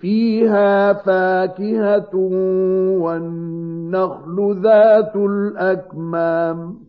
فِيهَا فَاكِهَةٌ وَالنَّخْلُ ذَاتُ الْأَكْمَامِ.